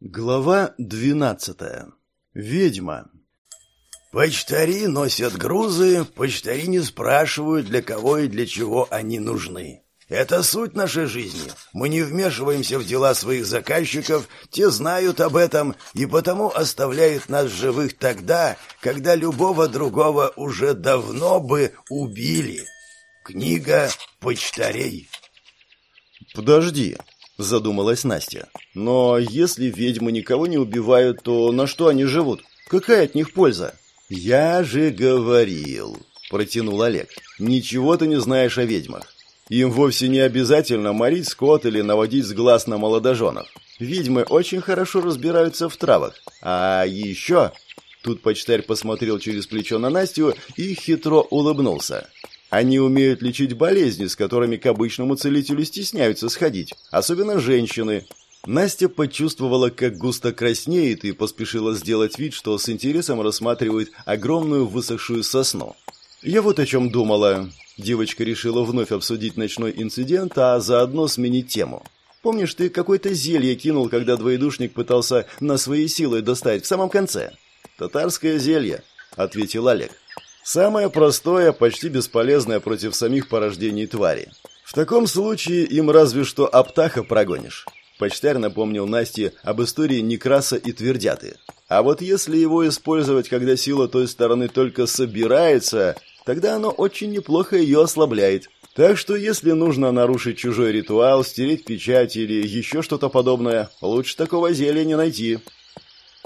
Глава двенадцатая. Ведьма. Почтари носят грузы, почтари не спрашивают, для кого и для чего они нужны. Это суть нашей жизни. Мы не вмешиваемся в дела своих заказчиков, те знают об этом и потому оставляют нас живых тогда, когда любого другого уже давно бы убили. Книга почтарей. Подожди, задумалась Настя. Но если ведьмы никого не убивают, то на что они живут? Какая от них польза? Я же говорил, протянул Олег. Ничего ты не знаешь о ведьмах. Им вовсе не обязательно морить скот или наводить с глаз на молодоженов. Ведьмы очень хорошо разбираются в травах. А еще... Тут почтарь посмотрел через плечо на Настю и хитро улыбнулся. Они умеют лечить болезни, с которыми к обычному целителю стесняются сходить, особенно женщины. Настя почувствовала, как густо краснеет, и поспешила сделать вид, что с интересом рассматривает огромную высохшую сосну. «Я вот о чем думала». Девочка решила вновь обсудить ночной инцидент, а заодно сменить тему. «Помнишь, ты какое-то зелье кинул, когда двоедушник пытался на свои силы достать в самом конце?» «Татарское зелье», — ответил Олег. Самое простое, почти бесполезное против самих порождений твари. В таком случае им разве что Аптаха прогонишь. Почтарь напомнил Насте об истории Некраса и Твердяты. А вот если его использовать, когда сила той стороны только собирается, тогда оно очень неплохо ее ослабляет. Так что если нужно нарушить чужой ритуал, стереть печать или еще что-то подобное, лучше такого зелья не найти.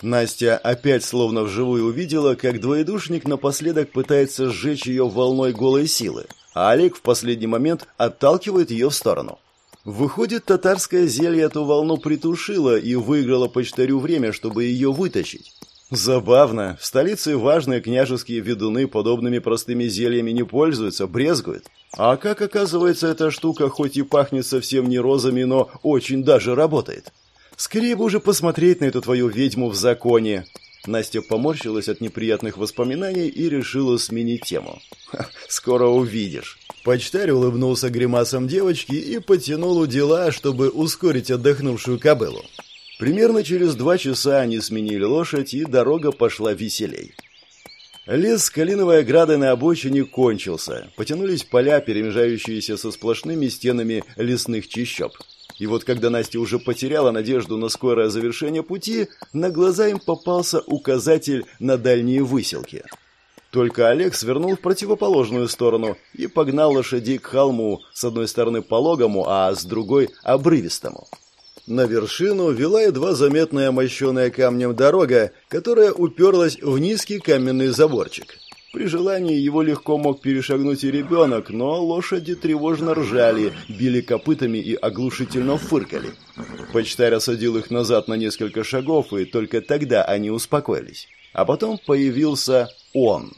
Настя опять словно вживую увидела, как двоедушник напоследок пытается сжечь ее волной голой силы, а Олег в последний момент отталкивает ее в сторону. Выходит, татарское зелье эту волну притушило и выиграло почтарю время, чтобы ее вытащить. Забавно, в столице важные княжеские ведуны подобными простыми зельями не пользуются, брезгуют. А как оказывается, эта штука хоть и пахнет совсем не розами, но очень даже работает. Скорее бы уже посмотреть на эту твою ведьму в законе. Настя поморщилась от неприятных воспоминаний и решила сменить тему. «Скоро увидишь». Почтарь улыбнулся гримасом девочки и потянул у дела, чтобы ускорить отдохнувшую кобылу. Примерно через два часа они сменили лошадь, и дорога пошла веселей. Лес с калиновой оградой на обочине кончился. Потянулись поля, перемежающиеся со сплошными стенами лесных чащоб. И вот когда Настя уже потеряла надежду на скорое завершение пути, на глаза им попался указатель на дальние выселки. Только Олег свернул в противоположную сторону и погнал лошадей к холму, с одной стороны пологому, а с другой обрывистому. На вершину вела едва заметная мощеная камнем дорога, которая уперлась в низкий каменный заборчик. При желании его легко мог перешагнуть и ребенок, но лошади тревожно ржали, били копытами и оглушительно фыркали. Почтарь осадил их назад на несколько шагов, и только тогда они успокоились. А потом появился он.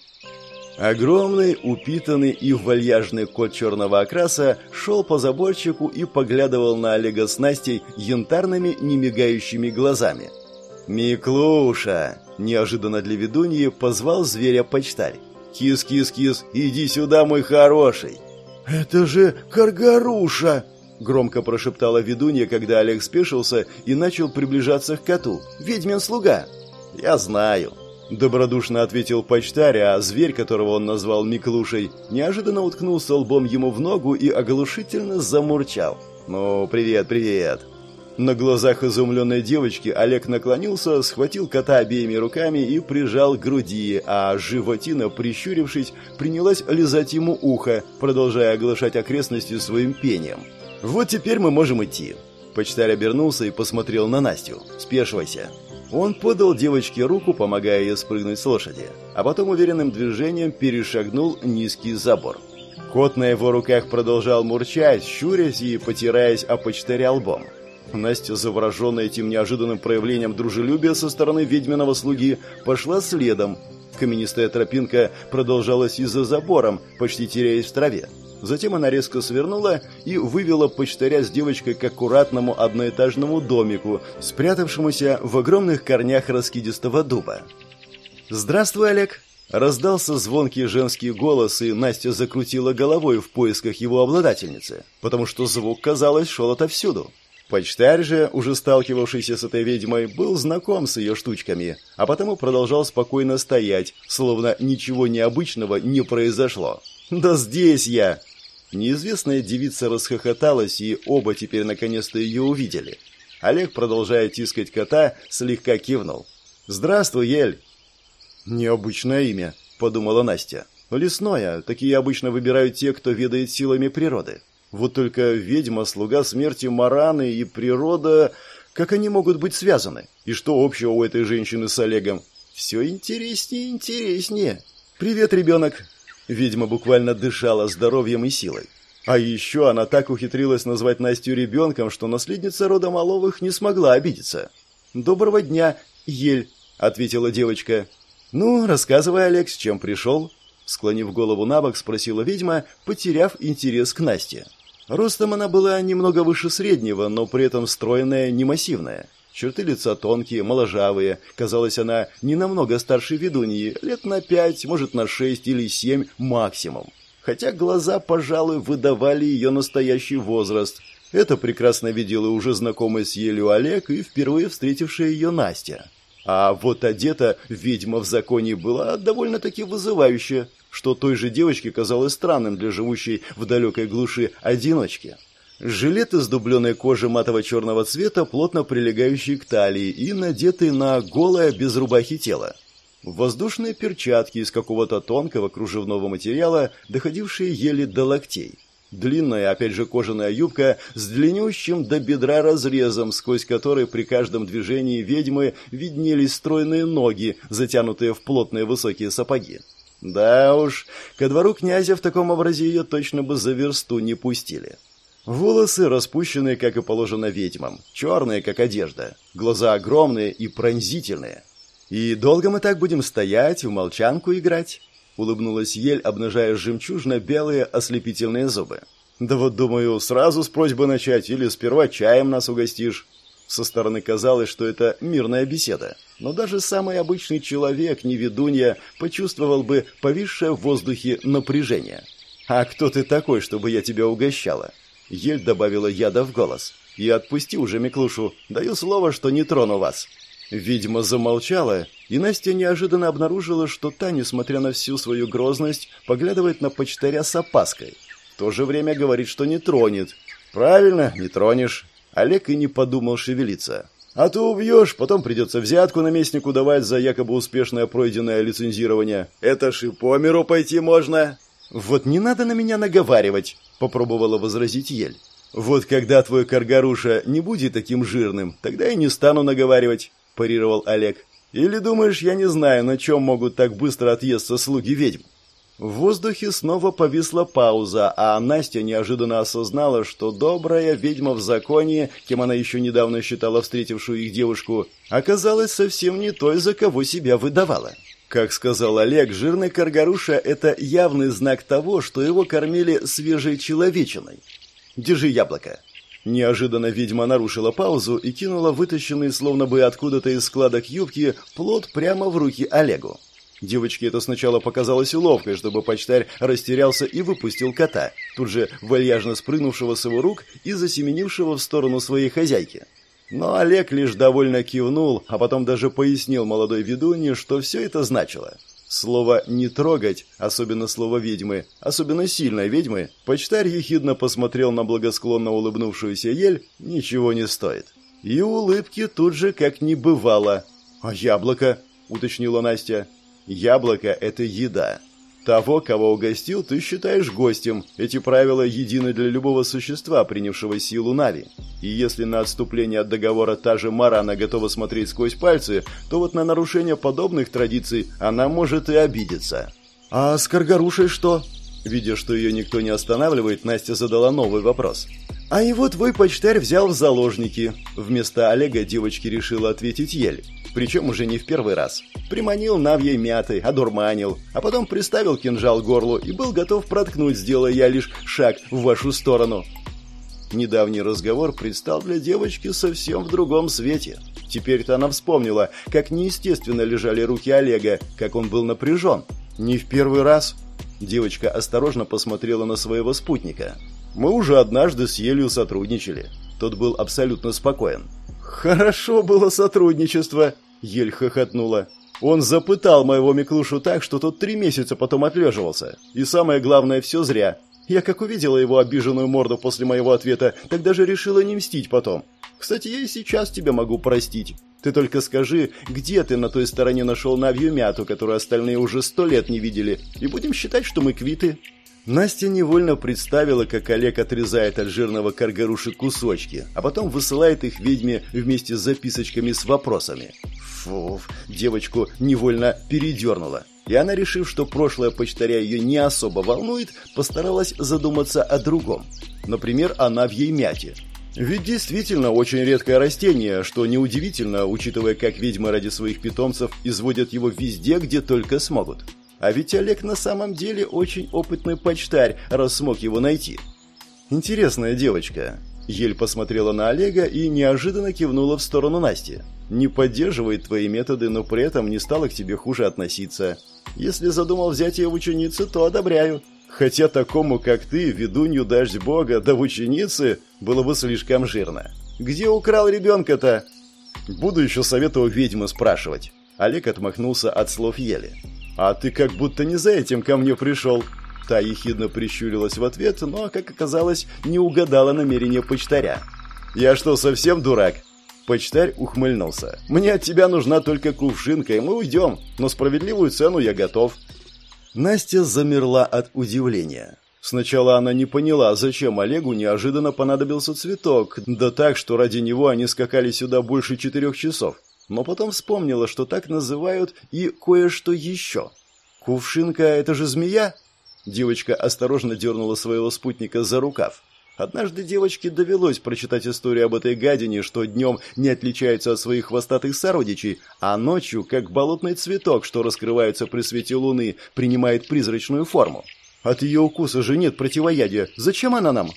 Огромный, упитанный и вальяжный кот черного окраса шел по заборчику и поглядывал на Олега с Настей янтарными, немигающими глазами – «Миклуша!» – неожиданно для ведуньи позвал зверя почтарь. «Кис-кис-кис, иди сюда, мой хороший!» «Это же Каргаруша!» – громко прошептала ведунья, когда Олег спешился и начал приближаться к коту. «Ведьмин слуга!» «Я знаю!» – добродушно ответил почтарь, а зверь, которого он назвал Миклушей, неожиданно уткнулся лбом ему в ногу и оглушительно замурчал. «Ну, привет, привет!» На глазах изумленной девочки Олег наклонился, схватил кота обеими руками и прижал к груди, а животина, прищурившись, принялась лизать ему ухо, продолжая оглашать окрестности своим пением. «Вот теперь мы можем идти». Почтарь обернулся и посмотрел на Настю. «Спешивайся». Он подал девочке руку, помогая ей спрыгнуть с лошади, а потом уверенным движением перешагнул низкий забор. Кот на его руках продолжал мурчать, щурясь и потираясь о почтаря лбом. Настя, завороженная этим неожиданным проявлением дружелюбия со стороны ведьминого слуги, пошла следом. Каменистая тропинка продолжалась и за забором, почти теряясь в траве. Затем она резко свернула и вывела почтаря с девочкой к аккуратному одноэтажному домику, спрятавшемуся в огромных корнях раскидистого дуба. «Здравствуй, Олег!» Раздался звонкий женский голос, и Настя закрутила головой в поисках его обладательницы, потому что звук, казалось, шел отовсюду. Почтарь же, уже сталкивавшийся с этой ведьмой, был знаком с ее штучками, а потому продолжал спокойно стоять, словно ничего необычного не произошло. «Да здесь я!» Неизвестная девица расхохоталась, и оба теперь наконец-то ее увидели. Олег, продолжая тискать кота, слегка кивнул. «Здравствуй, Ель!» «Необычное имя», — подумала Настя. «Лесное. Такие обычно выбирают те, кто ведает силами природы. Вот только ведьма, слуга смерти Мараны и природа... Как они могут быть связаны? И что общего у этой женщины с Олегом? Все интереснее и интереснее. «Привет, ребенок!» Ведьма буквально дышала здоровьем и силой. А еще она так ухитрилась назвать Настю ребенком, что наследница рода Маловых не смогла обидеться. «Доброго дня, Ель», — ответила девочка. «Ну, рассказывай, Олег, с чем пришел?» Склонив голову на бок, спросила ведьма, потеряв интерес к Насте. Ростом она была немного выше среднего, но при этом стройная, не массивная. Черты лица тонкие, моложавые. Казалось, она не намного старше ведуньи, лет на пять, может, на шесть или семь максимум. Хотя глаза, пожалуй, выдавали ее настоящий возраст. Это прекрасно видела уже знакомый с Елю Олег и впервые встретившая ее Настя. А вот одета ведьма в законе была довольно-таки вызывающая что той же девочке казалось странным для живущей в далекой глуши одиночки. Жилет из дубленой кожи матово-черного цвета, плотно прилегающий к талии и надетый на голое без рубахи тело. Воздушные перчатки из какого-то тонкого кружевного материала, доходившие еле до локтей. Длинная, опять же, кожаная юбка с длиннющим до бедра разрезом, сквозь который при каждом движении ведьмы виднелись стройные ноги, затянутые в плотные высокие сапоги. Да уж, ко двору князя в таком образе ее точно бы за версту не пустили. Волосы распущенные, как и положено ведьмам, черные, как одежда, глаза огромные и пронзительные. «И долго мы так будем стоять, в молчанку играть?» — улыбнулась Ель, обнажая жемчужно-белые ослепительные зубы. «Да вот, думаю, сразу с просьбы начать или сперва чаем нас угостишь?» Со стороны казалось, что это мирная беседа. Но даже самый обычный человек, не ведунья, почувствовал бы повисшее в воздухе напряжение. «А кто ты такой, чтобы я тебя угощала?» Ель добавила яда в голос. «И отпусти уже Миклушу. Даю слово, что не трону вас». Видимо, замолчала, и Настя неожиданно обнаружила, что та, несмотря на всю свою грозность, поглядывает на почтаря с опаской. В то же время говорит, что не тронет. «Правильно, не тронешь. Олег и не подумал шевелиться. «А то убьешь, потом придется взятку наместнику давать за якобы успешное пройденное лицензирование. Это ж и по миру пойти можно». «Вот не надо на меня наговаривать», — попробовала возразить Ель. «Вот когда твой Каргаруша не будет таким жирным, тогда и не стану наговаривать», — парировал Олег. «Или думаешь, я не знаю, на чем могут так быстро отъесться слуги ведьм?» В воздухе снова повисла пауза, а Настя неожиданно осознала, что добрая ведьма в законе, кем она еще недавно считала встретившую их девушку, оказалась совсем не той, за кого себя выдавала. Как сказал Олег, жирный каргаруша – это явный знак того, что его кормили свежей человечиной. «Держи яблоко». Неожиданно ведьма нарушила паузу и кинула вытащенный, словно бы откуда-то из складок юбки, плод прямо в руки Олегу. Девочке это сначала показалось уловкой, чтобы почтарь растерялся и выпустил кота, тут же вальяжно спрыгнувшего с его рук и засеменившего в сторону своей хозяйки. Но Олег лишь довольно кивнул, а потом даже пояснил молодой ведунье, что все это значило. Слово «не трогать», особенно слово «ведьмы», особенно сильной ведьмы, почтарь ехидно посмотрел на благосклонно улыбнувшуюся ель, ничего не стоит. И улыбки тут же как не бывало. «А яблоко?» — уточнила Настя. Яблоко – это еда. Того, кого угостил, ты считаешь гостем. Эти правила едины для любого существа, принявшего силу Нави. И если на отступление от договора та же Марана готова смотреть сквозь пальцы, то вот на нарушение подобных традиций она может и обидеться. «А с Каргарушей что?» Видя, что ее никто не останавливает, Настя задала новый вопрос. «А его твой почтарь взял в заложники». Вместо Олега девочки решила ответить Ель причем уже не в первый раз. Приманил навьей мятой, одурманил, а потом приставил кинжал горлу и был готов проткнуть, сделая я лишь шаг в вашу сторону. Недавний разговор предстал для девочки совсем в другом свете. Теперь-то она вспомнила, как неестественно лежали руки Олега, как он был напряжен. Не в первый раз. Девочка осторожно посмотрела на своего спутника. Мы уже однажды с Елью сотрудничали. Тот был абсолютно спокоен. «Хорошо было сотрудничество!» — Ель хохотнула. Он запытал моего Миклушу так, что тот три месяца потом отлеживался. И самое главное, все зря. Я как увидела его обиженную морду после моего ответа, так даже решила не мстить потом. Кстати, я и сейчас тебя могу простить. Ты только скажи, где ты на той стороне нашел Навью мяту, которую остальные уже сто лет не видели, и будем считать, что мы квиты». Настя невольно представила, как Олег отрезает от жирного каргаруши кусочки, а потом высылает их ведьме вместе с записочками с вопросами. Фу, девочку невольно передернула. И она, решив, что прошлое почтаря ее не особо волнует, постаралась задуматься о другом. Например, о навьей мяте. Ведь действительно очень редкое растение, что неудивительно, учитывая, как ведьмы ради своих питомцев изводят его везде, где только смогут. А ведь Олег на самом деле очень опытный почтарь, раз смог его найти. Интересная девочка. Ель посмотрела на Олега и неожиданно кивнула в сторону Насти. «Не поддерживает твои методы, но при этом не стала к тебе хуже относиться. Если задумал взять ее в ученицы, то одобряю. Хотя такому, как ты, ведунью дождь бога, да в ученицы, было бы слишком жирно. Где украл ребенка-то?» «Буду еще советовал ведьмы спрашивать». Олег отмахнулся от слов Ели. «А ты как будто не за этим ко мне пришел». Та ехидно прищурилась в ответ, но, как оказалось, не угадала намерения почтаря. «Я что, совсем дурак?» Почтарь ухмыльнулся. «Мне от тебя нужна только кувшинка, и мы уйдем, но справедливую цену я готов». Настя замерла от удивления. Сначала она не поняла, зачем Олегу неожиданно понадобился цветок, да так, что ради него они скакали сюда больше четырех часов. Но потом вспомнила, что так называют и кое-что еще. «Кувшинка — это же змея?» Девочка осторожно дернула своего спутника за рукав. Однажды девочке довелось прочитать историю об этой гадине, что днем не отличается от своих хвостатых сородичей, а ночью, как болотный цветок, что раскрывается при свете луны, принимает призрачную форму. От ее укуса же нет противоядия. Зачем она нам?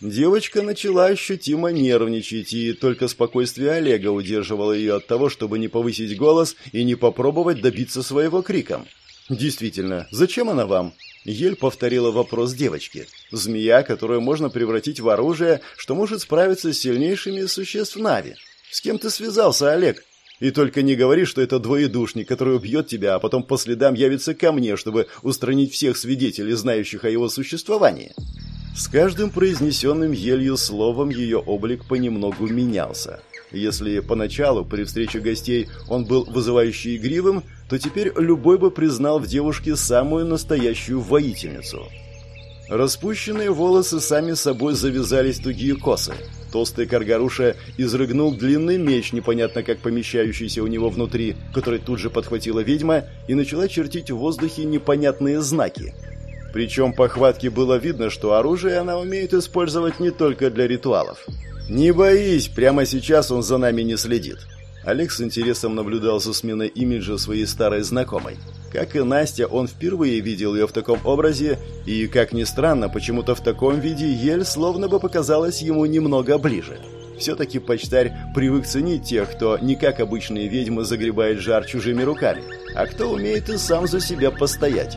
Девочка начала ощутимо нервничать, и только спокойствие Олега удерживало ее от того, чтобы не повысить голос и не попробовать добиться своего криком. «Действительно, зачем она вам?» Ель повторила вопрос девочки. «Змея, которую можно превратить в оружие, что может справиться с сильнейшими существ Нави. С кем ты связался, Олег? И только не говори, что это двоедушник, который убьет тебя, а потом по следам явится ко мне, чтобы устранить всех свидетелей, знающих о его существовании». С каждым произнесенным елью словом ее облик понемногу менялся. Если поначалу при встрече гостей он был вызывающе игривым, то теперь любой бы признал в девушке самую настоящую воительницу. Распущенные волосы сами собой завязались тугие косы. Толстый каргаруша изрыгнул длинный меч, непонятно как помещающийся у него внутри, который тут же подхватила ведьма и начала чертить в воздухе непонятные знаки. Причем по хватке было видно, что оружие она умеет использовать не только для ритуалов. «Не боись, прямо сейчас он за нами не следит». Олег с интересом наблюдал за сменой имиджа своей старой знакомой. Как и Настя, он впервые видел ее в таком образе, и, как ни странно, почему-то в таком виде Ель словно бы показалась ему немного ближе. Все-таки почтарь привык ценить тех, кто не как обычные ведьмы загребает жар чужими руками, а кто умеет и сам за себя постоять.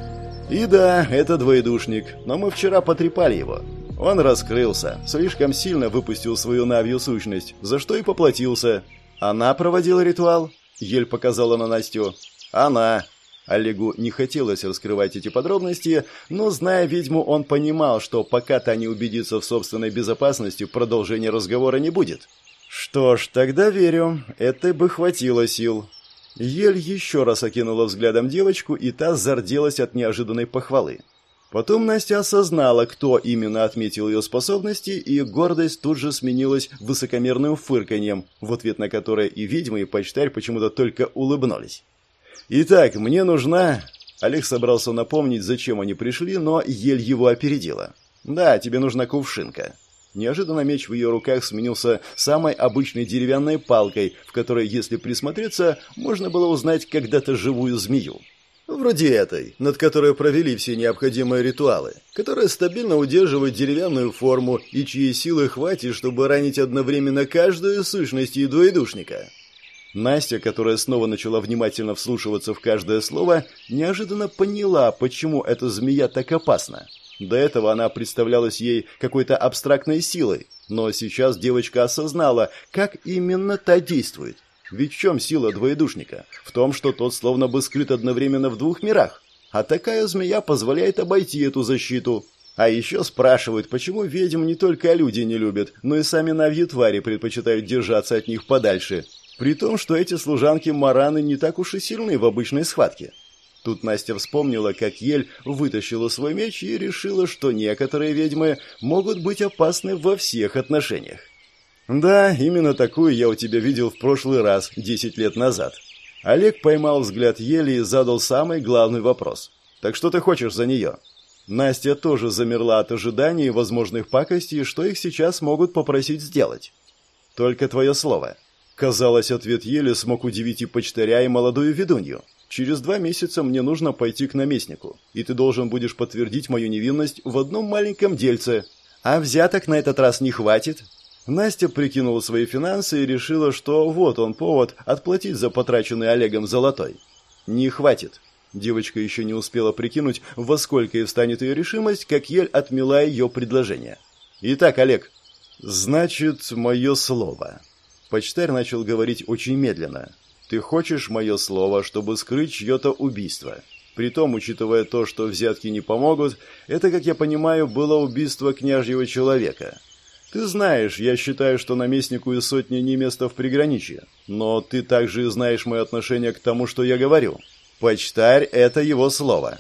И да, это двоедушник, но мы вчера потрепали его. Он раскрылся, слишком сильно выпустил свою навью сущность, за что и поплатился. Она проводила ритуал? Ель показала на Настю. Она. Олегу не хотелось раскрывать эти подробности, но, зная ведьму, он понимал, что пока та не убедится в собственной безопасности, продолжения разговора не будет. Что ж, тогда верю, это бы хватило сил. Ель еще раз окинула взглядом девочку, и та зарделась от неожиданной похвалы. Потом Настя осознала, кто именно отметил ее способности, и гордость тут же сменилась высокомерным фырканьем, в ответ на которое и ведьма, и почтарь почему-то только улыбнулись. «Итак, мне нужна...» Олег собрался напомнить, зачем они пришли, но ель его опередила. «Да, тебе нужна кувшинка». Неожиданно меч в ее руках сменился самой обычной деревянной палкой, в которой, если присмотреться, можно было узнать когда-то живую змею. Вроде этой, над которой провели все необходимые ритуалы, которая стабильно удерживает деревянную форму и чьей силы хватит, чтобы ранить одновременно каждую сущность и двоедушника. Настя, которая снова начала внимательно вслушиваться в каждое слово, неожиданно поняла, почему эта змея так опасна. До этого она представлялась ей какой-то абстрактной силой, но сейчас девочка осознала, как именно та действует. Ведь в чем сила двоедушника? В том, что тот словно бы скрыт одновременно в двух мирах. А такая змея позволяет обойти эту защиту. А еще спрашивают, почему ведьм не только люди не любят, но и сами навьи твари предпочитают держаться от них подальше. При том, что эти служанки-мараны не так уж и сильны в обычной схватке. Тут Настя вспомнила, как Ель вытащила свой меч и решила, что некоторые ведьмы могут быть опасны во всех отношениях. «Да, именно такую я у тебя видел в прошлый раз, десять лет назад». Олег поймал взгляд Ели и задал самый главный вопрос. «Так что ты хочешь за нее?» Настя тоже замерла от ожиданий возможных пакостей, что их сейчас могут попросить сделать. «Только твое слово». Казалось, ответ Ели смог удивить и почтаря, и молодую ведунью. Через два месяца мне нужно пойти к наместнику, и ты должен будешь подтвердить мою невинность в одном маленьком дельце. А взяток на этот раз не хватит?» Настя прикинула свои финансы и решила, что вот он повод отплатить за потраченный Олегом золотой. «Не хватит». Девочка еще не успела прикинуть, во сколько и встанет ее решимость, как Ель отмела ее предложение. «Итак, Олег, значит, мое слово». Почтарь начал говорить очень медленно. Ты хочешь мое слово, чтобы скрыть чье-то убийство? Притом, учитывая то, что взятки не помогут, это, как я понимаю, было убийство княжьего человека. Ты знаешь, я считаю, что наместнику и сотни не место в приграничье. Но ты также знаешь мое отношение к тому, что я говорю. Почтарь – это его слово.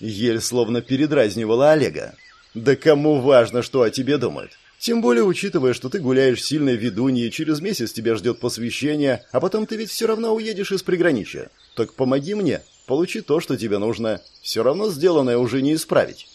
Ель словно передразнивала Олега. Да кому важно, что о тебе думают? Тем более, учитывая, что ты гуляешь сильной ведуньей, через месяц тебя ждет посвящение, а потом ты ведь все равно уедешь из приграничья. Так помоги мне, получи то, что тебе нужно. Все равно сделанное уже не исправить».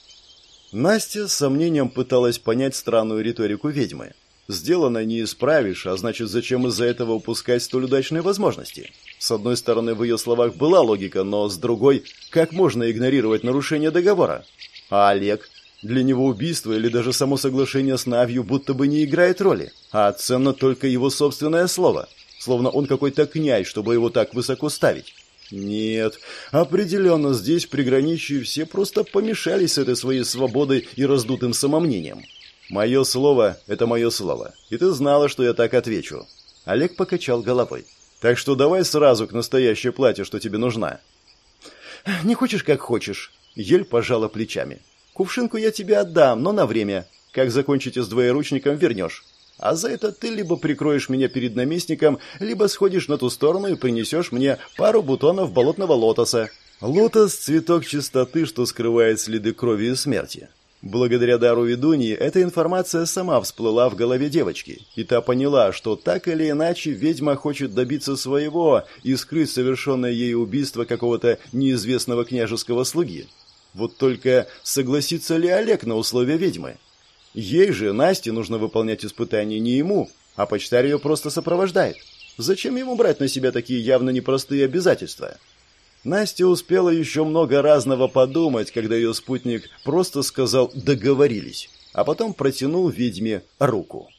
Настя с сомнением пыталась понять странную риторику ведьмы. Сделанное не исправишь, а значит, зачем из-за этого упускать столь удачные возможности? С одной стороны, в ее словах была логика, но с другой, как можно игнорировать нарушение договора? А Олег? Для него убийство или даже само соглашение с Навью будто бы не играет роли, а ценно только его собственное слово, словно он какой-то князь, чтобы его так высоко ставить. Нет, определенно здесь приграничье все просто помешались этой своей свободой и раздутым самомнением. Мое слово – это мое слово, и ты знала, что я так отвечу. Олег покачал головой. Так что давай сразу к настоящей платье, что тебе нужна. Не хочешь, как хочешь. Ель пожала плечами. Кувшинку я тебе отдам, но на время. Как закончите с двоеручником, вернешь. А за это ты либо прикроешь меня перед наместником, либо сходишь на ту сторону и принесешь мне пару бутонов болотного лотоса. Лотос – цветок чистоты, что скрывает следы крови и смерти. Благодаря дару ведуньи эта информация сама всплыла в голове девочки, и та поняла, что так или иначе ведьма хочет добиться своего и скрыть совершенное ей убийство какого-то неизвестного княжеского слуги. Вот только согласится ли Олег на условия ведьмы? Ей же, Насте, нужно выполнять испытания не ему, а почтарь ее просто сопровождает. Зачем ему брать на себя такие явно непростые обязательства? Настя успела еще много разного подумать, когда ее спутник просто сказал «договорились», а потом протянул ведьме руку.